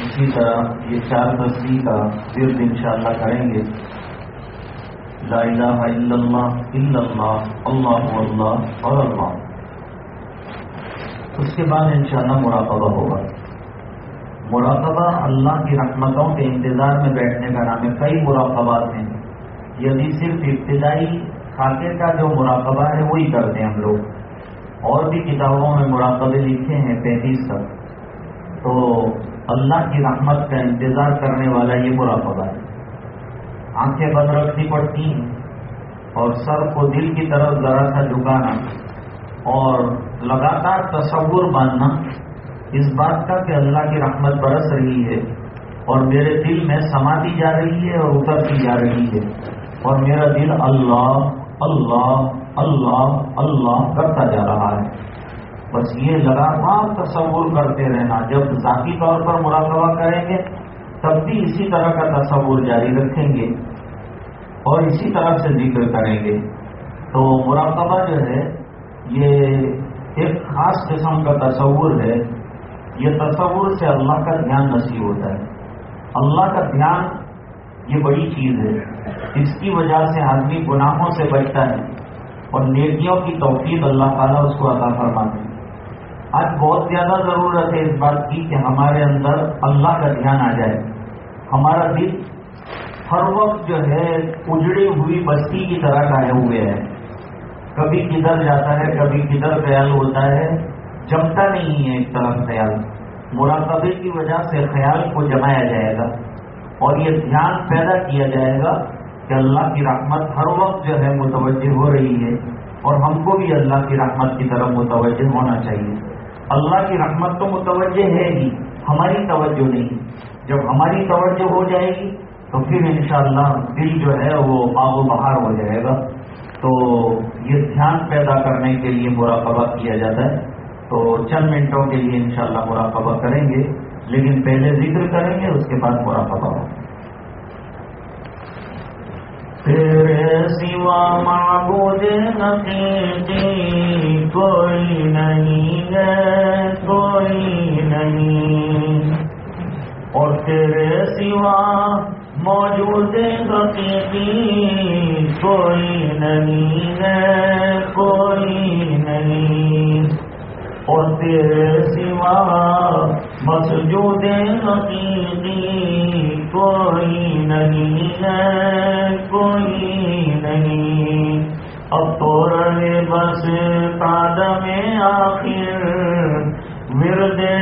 Speaker 3: اسی طرح یہ چار تصویر کا صرف انشاءاللہ کریں گے۔ لا الہ الا اللہ الا اللہ اللہ اللہ اور اللہ۔ اس کے بعد انشاءاللہ مراقبہ ہوگا۔ مراقبہ اللہ کی رحمتوں کے انتظار میں بیٹھنے کا نام ہے، کئی مراقبات ہیں۔ یدی صرف ابتدائی خاکے کا جو مراقبہ ہے، وہی کرتے ہیں ہم لوگ۔ اور بھی کتابوں میں مراقبے لکھے ہیں، پینتیس تک۔ تو اللہ کی رحمت کا انتظار کرنے والا یہ مراقبہ ہے۔ آنکھیں بند رکھنی پڑتی ہیں اور سر کو دل کی طرف ذرا سا جھکانا اور لگاتار تصور باندھنا، اس بات کا کہ اللہ کی رحمت برس رہی ہے اور میرے دل میں سماتی جا رہی ہے اور اترتی جا رہی ہے۔ اور میرا دل اللہ اللہ اللہ اللہ کرتا جا رہا ہے۔ بس یہ لگاتار تصور کرتے رہنا۔ جب ذاتی طور پر مراقبہ کریں گے، تب بھی اسی طرح کا تصور جاری رکھیں گے اور اسی طرح سے ذکر کریں گے۔ تو مراقبہ جو ہے، یہ ایک خاص قسم کا تصور ہے۔ یہ تصور سے اللہ کا دھیان نصیب ہوتا ہے۔ اللہ کا دھیان یہ بڑی چیز ہے۔ اس کی وجہ سے آدمی گناہوں سے بچتا ہے اور نیکیوں کی توفیق اللہ تعالیٰ اس کو عطا فرماتے ہیں۔ آج بہت زیادہ ضرورت ہے اس بات کی کہ ہمارے اندر اللہ کا دھیان آ جائے۔ ہمارا دل ہر وقت جو ہے اجڑی ہوئی بستی کی طرح گائے ہوئے ہیں۔ کبھی کدھر جاتا ہے، کبھی کدھر خیال ہوتا ہے۔ جمتا نہیں ہے ایک طرف خیال۔ مراقبے کی وجہ سے خیال کو جمایا جائے گا۔ اور یہ دھیان پیدا کیا جائے گا کہ اللہ کی رحمت ہر وقت جو ہے متوجہ ہو رہی ہے۔ اور ہم کو بھی اللہ کی رحمت کی طرف متوجہ ہونا چاہیے۔ اللہ کی رحمت تو متوجہ ہے ہی، ہماری توجہ نہیں۔ جب ہماری توجہ ہو جائے گی، تو پھر انشاءاللہ دل جو ہے وہ آب و بہار ہو جائے گا۔ تو یہ دھیان پیدا کرنے کے لیے مراقبہ کیا جاتا ہے۔ تو چند منٹوں کے لیے انشاءاللہ مراقبہ کریں گے، لیکن پہلے ذکر کریں گے، اس کے بعد مراقبہ ہوگا۔ تیرے سوا معبود حقیقی کوئی نہیں ہے، کوئی نہیں۔ اور تیرے سوا موجود حقیقی کوئی نہیں ہے، کوئی نہیں۔ اور تیرے سوا مسجود حقیقی کوئی نہیں ہے۔ ورد زبان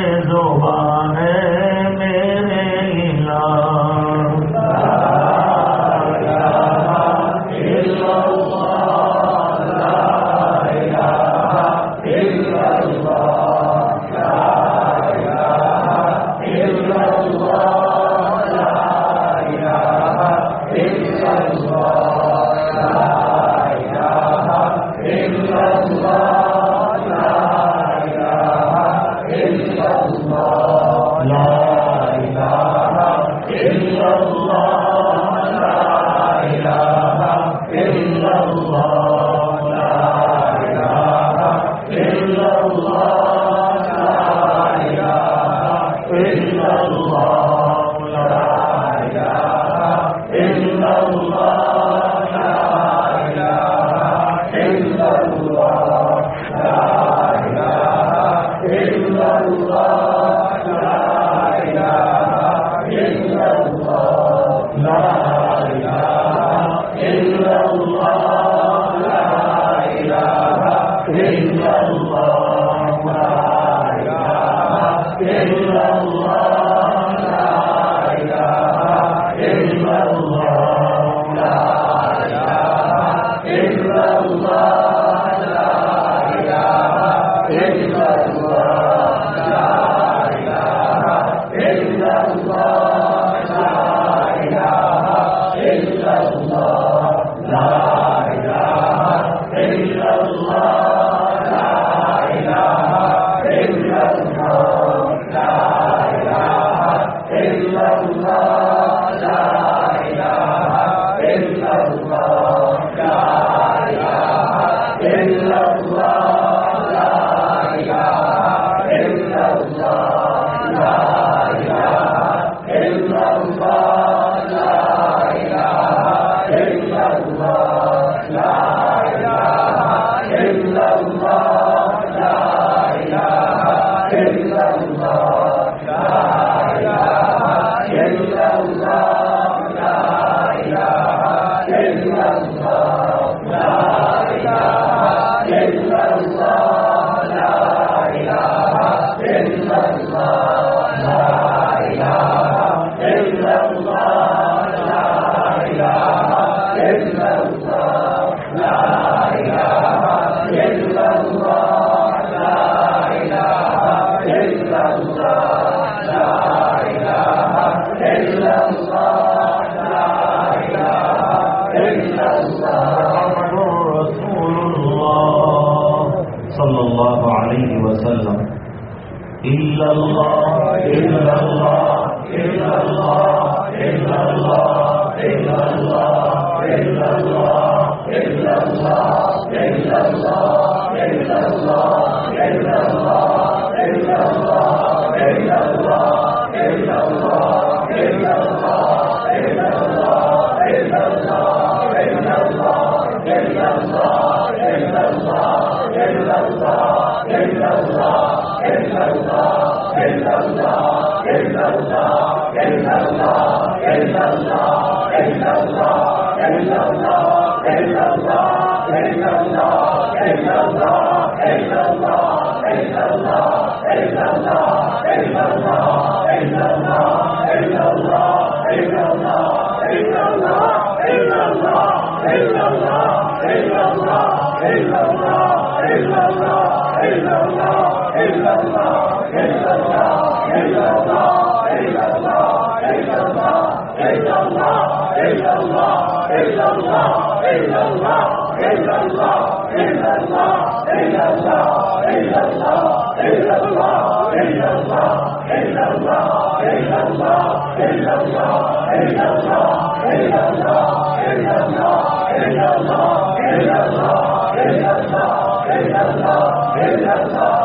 Speaker 3: اللہ اللہ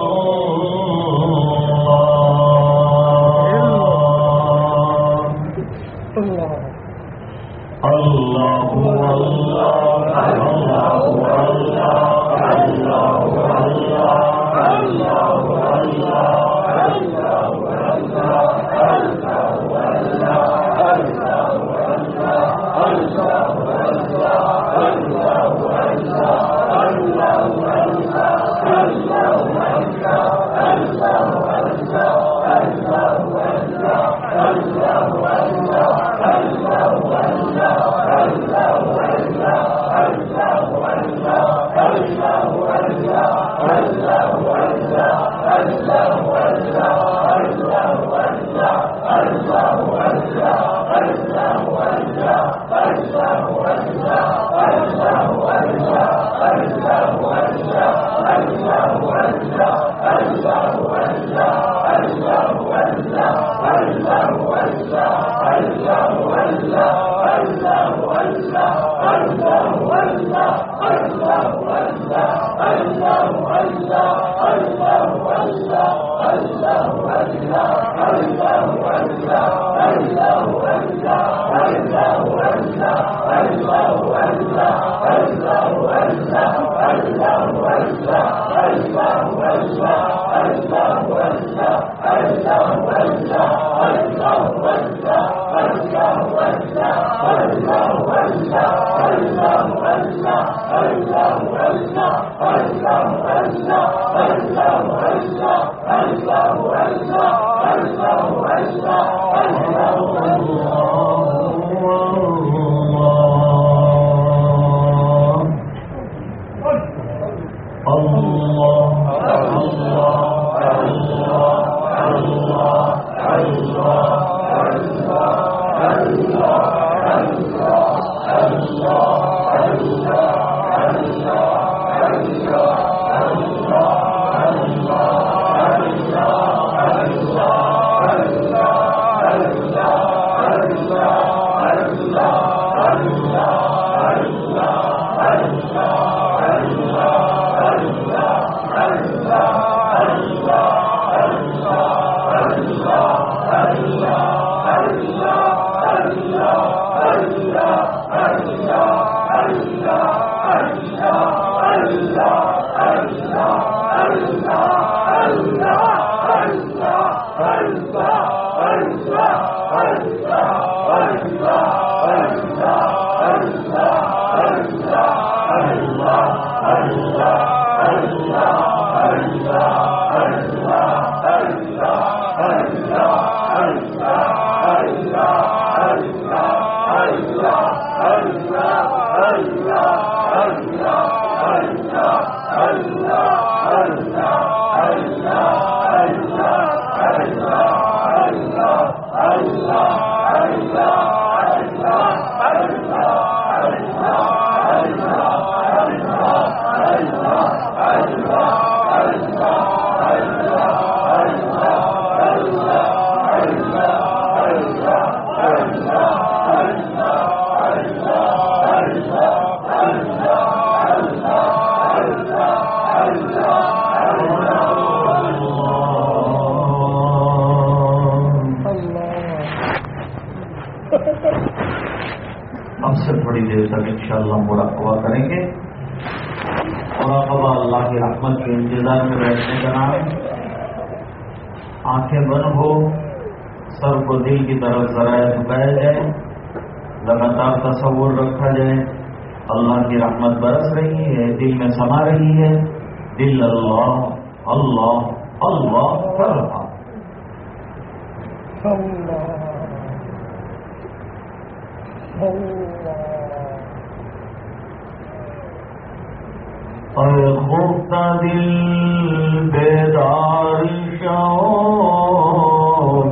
Speaker 3: خوبتا دل بیدار شو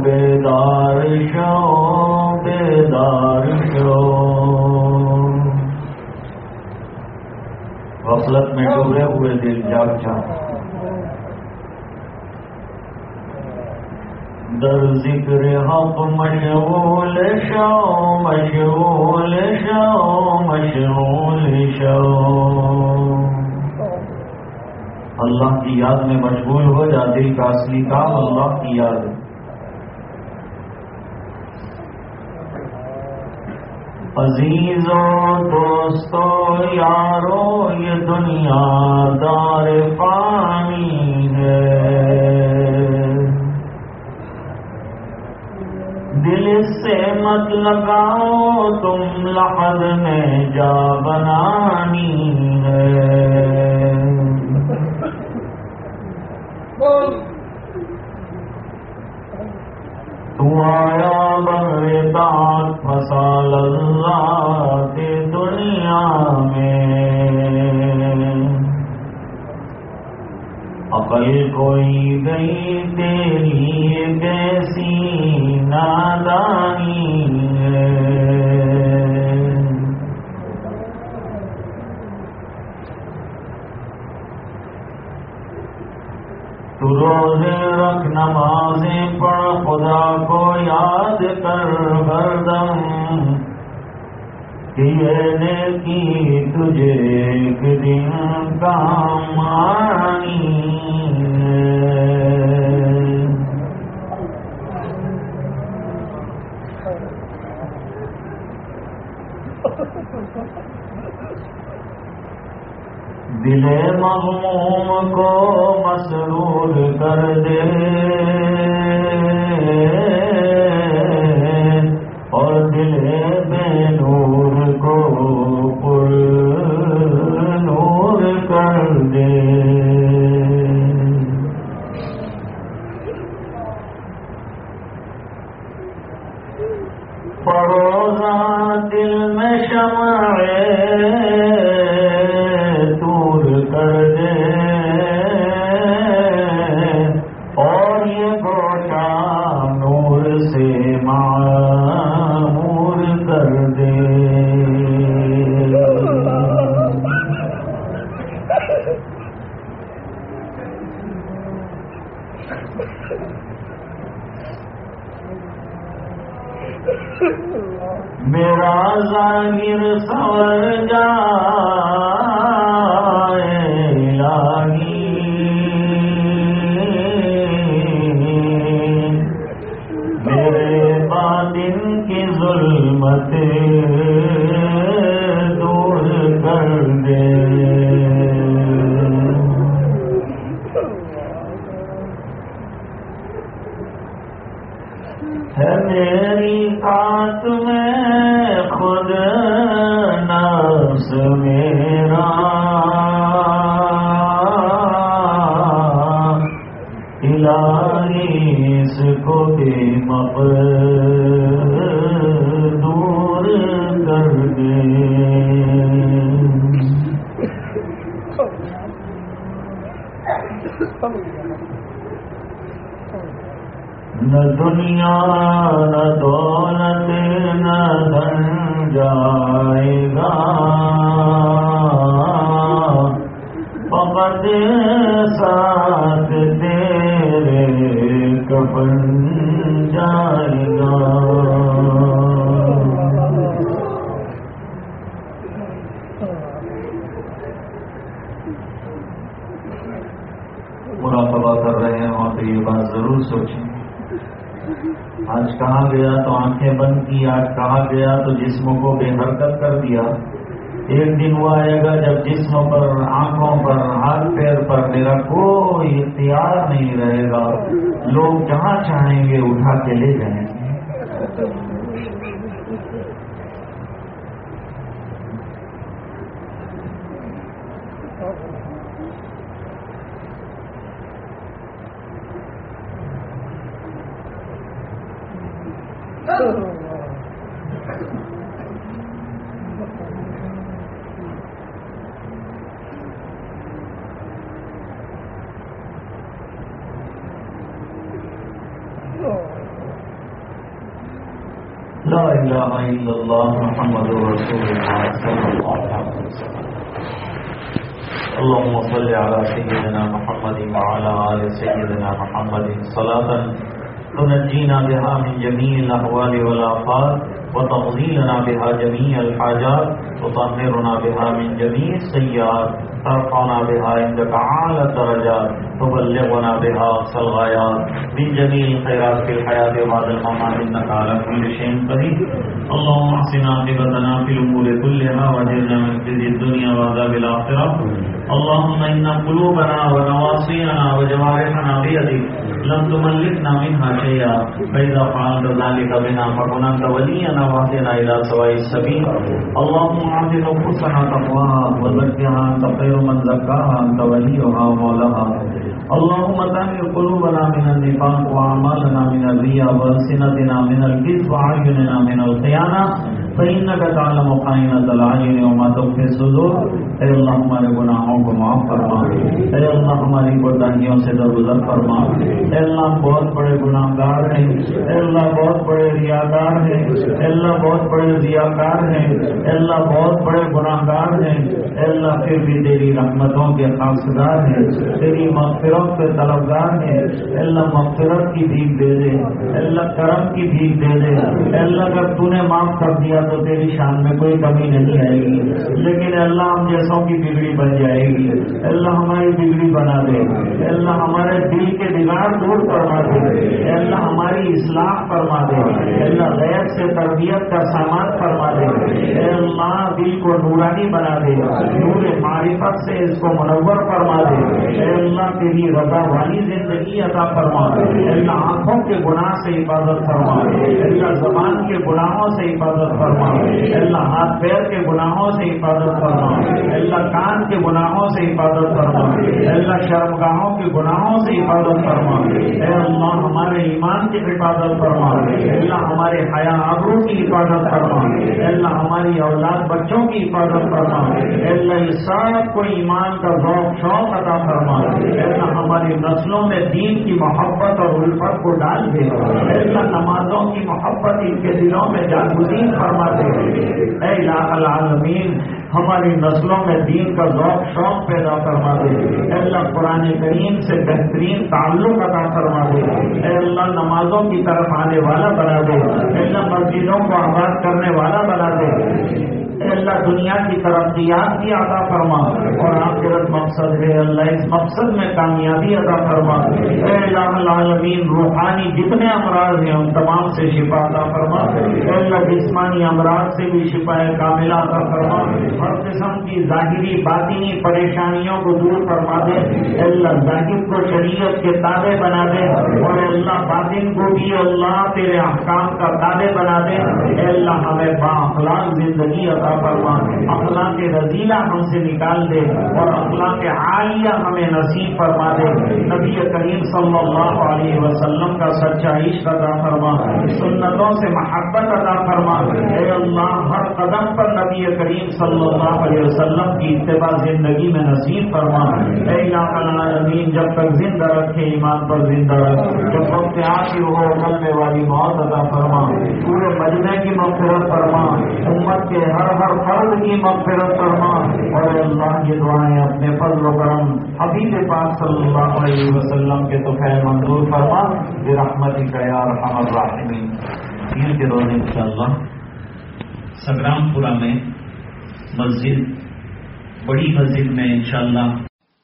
Speaker 3: بیدار شو بیدار شو غفلت میں ڈوبے ہوئے دل جاگ جاؤ۔ در ذکر حق مشغول شو مشغول شو مشغول شو اللہ کی یاد میں مشغول ہو جا، دل کا اصلی کام اللہ کی یاد۔ عزیزوں دوستو یارو یہ دنیا دار پانی ہے۔ دل سے مت لگاؤ تم لحد میں جا بنانی ہے۔ تو آیا بر بات فسال اللہ کے دنیا میں۔ عقل کوئی گئی تیری کیسی نادانی تو روزے رکھ نمازیں پڑھ، خدا کو یاد کر بردم کی تجھے ایک دن کام آنی دل مغموم کو مسرور کر دے۔ نہ دنیا نہ دولت نہ دھن جائے گا۔ فقط ساتھ تیرے کفن جائے گا۔ تو یہ بات ضرور سوچیں۔ آج کہا گیا تو آنکھیں بند کی، آج کہا گیا تو جسم کو بے حرکت کر دیا۔ ایک دن وہ آئے گا جب جسم پر آنکھوں پر ہاتھ پیر پر میرا کوئی اختیار نہیں رہے گا۔ لوگ جہاں چاہیں گے اٹھا کے لے جائیں۔ گے لا إله الله محمد رسول الله صلى الله عليه وسلم اللهم صل على سيدنا محمد وعلى آل سيدنا محمد صلاة تنجينا بها من جميع الأحوال والآفات وتغذيلنا بها جميع الحاجات وطهرنا بها من جميع السيئات ترفعنا بها عندك أعلى الدرجات تبلغنا بها أقصى الغايات من جميع الخيرات في الحياة وبعد الممات، إنك على كل شيء قدير. اللهم احسن عاقبتنا في الأمور كلها واجرنا من خزي الدنيا وعذاب الآخرة. اللهم إن قلوبنا ونواصينا وجوارحنا بيدك لم تملكنا منها شيئا. فإذا فعلت ذلك بنا فكن أنت ولينا واهدنا إلى سواء السبيل. اللهم أعط نفوسنا تقواها وزكها أنت خير من زكاها أنت وليها ومولاها. اللهم طهر قلوبنا من النفاق وأعمالنا من الرياء وألسنتنا من الكذب وأعيننا من الخيانة. فإنك تعلم خائنة الأعين وما تخفي الصدور اے اللہ ہمارے گناہوں کو معاف فرما اے اللہ ہماری کوتاہیوں سے درگزر فرما اے اللہ بہت بڑے گناہ گار ہیں اے اللہ بہت بڑے ریاکار ہیں اے اللہ بہت بڑے ریاکار ہیں اے اللہ بہت بڑے گناہ گار ہیں اے اللہ پھر بھی تیری رحمتوں کے خاصدار ہیں تیری مغفرت کے طلبگار ہیں اے اللہ مغفرت کی بھیک دے دے اے اللہ کرم کی بھیک دے دے اے اللہ اگر تو نے معاف کر دیا تو تیری شان میں کوئی کمی نہیں آئے گی۔ لیکن اللہ ہم جیسوں کی بگڑی بن جائے گی۔ اللہ ہماری بگڑی بنا دے۔ اللہ ہمارے دل کے بگاڑ دور فرما دے۔ اللہ ہماری اصلاح فرما دے۔ اللہ غیر سے تربیت کا سامان فرما دے۔ اللہ دل کو نورانی بنا دے۔ نور معرفت سے اس کو منور فرما دے۔ اللہ تیری رضا والی زندگی عطا فرما دے۔ اللہ آنکھوں کے گناہ سے حفاظت فرما دے۔ اللہ زبان کے گناہوں سے حفاظت فرما اللہ ہاتھ پیر کے گناہوں سے حفاظت فرما اللہ کان کے گناہوں سے حفاظت فرما اللہ شرمگاہوں کے گناہوں سے حفاظت فرما اے اللہ، ہمارے ایمان کی حفاظت فرما اللہ ہمارے حیا آبرو کی حفاظت فرما اللہ ہماری اولاد بچوں کی حفاظت فرما اللہ یہ سب کو ایمان کا ذوق، شوق عطا فرما اللہ ہماری نسلوں میں دین کی محبت اور الفت کو ڈال دے۔ اللہ نمازوں کی محبت ان کے دلوں میں جاگزین فرما دے اے الہ العالمین، ہماری نسلوں میں دین کا ذوق شوق پیدا فرما دے۔ اے اللہ قرآن کریم سے بہترین تعلق عطا فرما دے۔ اے اللہ نمازوں کی طرف آنے والا بنا دے۔ اے اللہ مسجدوں کو آباد کرنے والا بنا دے۔ اے اللہ دنیا کی ترقیات بھی عطا فرما اور آخرت مقصد ہے اللہ اس مقصد میں کامیابی عطا فرما اے اللہ العالمین، روحانی جتنے امراض ہیں، ان تمام سے شفا عطا فرما اے اللہ جسمانی امراض سے بھی شفا کاملہ عطا فرما ہر قسم کی ظاہری، باطنی پریشانیوں کو دور فرما دے اے اللہ ظاہر کو شریعت کے تابع بنا دے اور اے اللہ باطن کو بھی اللہ تیرے احکام کا تابع بنا دے اے اللہ ہمیں با اخلاق، زندگی عطا فرما اخلاق رضیلہ ہم سے نکال دے اور اخلاق عالیہ ہمیں نصیب فرما دے۔ نبی کریم صلی اللہ علیہ وسلم کا سچا عشق عطا فرما۔ سنتوں سے محبت عطا فرما۔ اے اللہ، ہر قدم پر نبی کریم صلی اللہ علیہ وسلم کی اتباع زندگی میں نصیب فرما۔ اے العالمین، جب تک زندہ رکھے، ایمان پر زندہ رکھ۔ جب وقت آخر ہو ملنے والی موت عطا فرما۔ پورے مجمع کی مغفرت فرما۔ امت کے ہر ہر فرد کی مغفرت فرما اور اللہ یہ دعائیں اپنے فضل و کرم حبیب پاک صلی اللہ علیہ وسلم کے تو خیر منظور فرما۔ برحمتی کا یا رحم الراحمین۔ پیر کے روز انشاءاللہ سنگرام پورہ میں مسجد، بڑی مسجد میں انشاءاللہ۔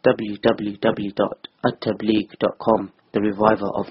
Speaker 1: www.attableek.com The Reviver of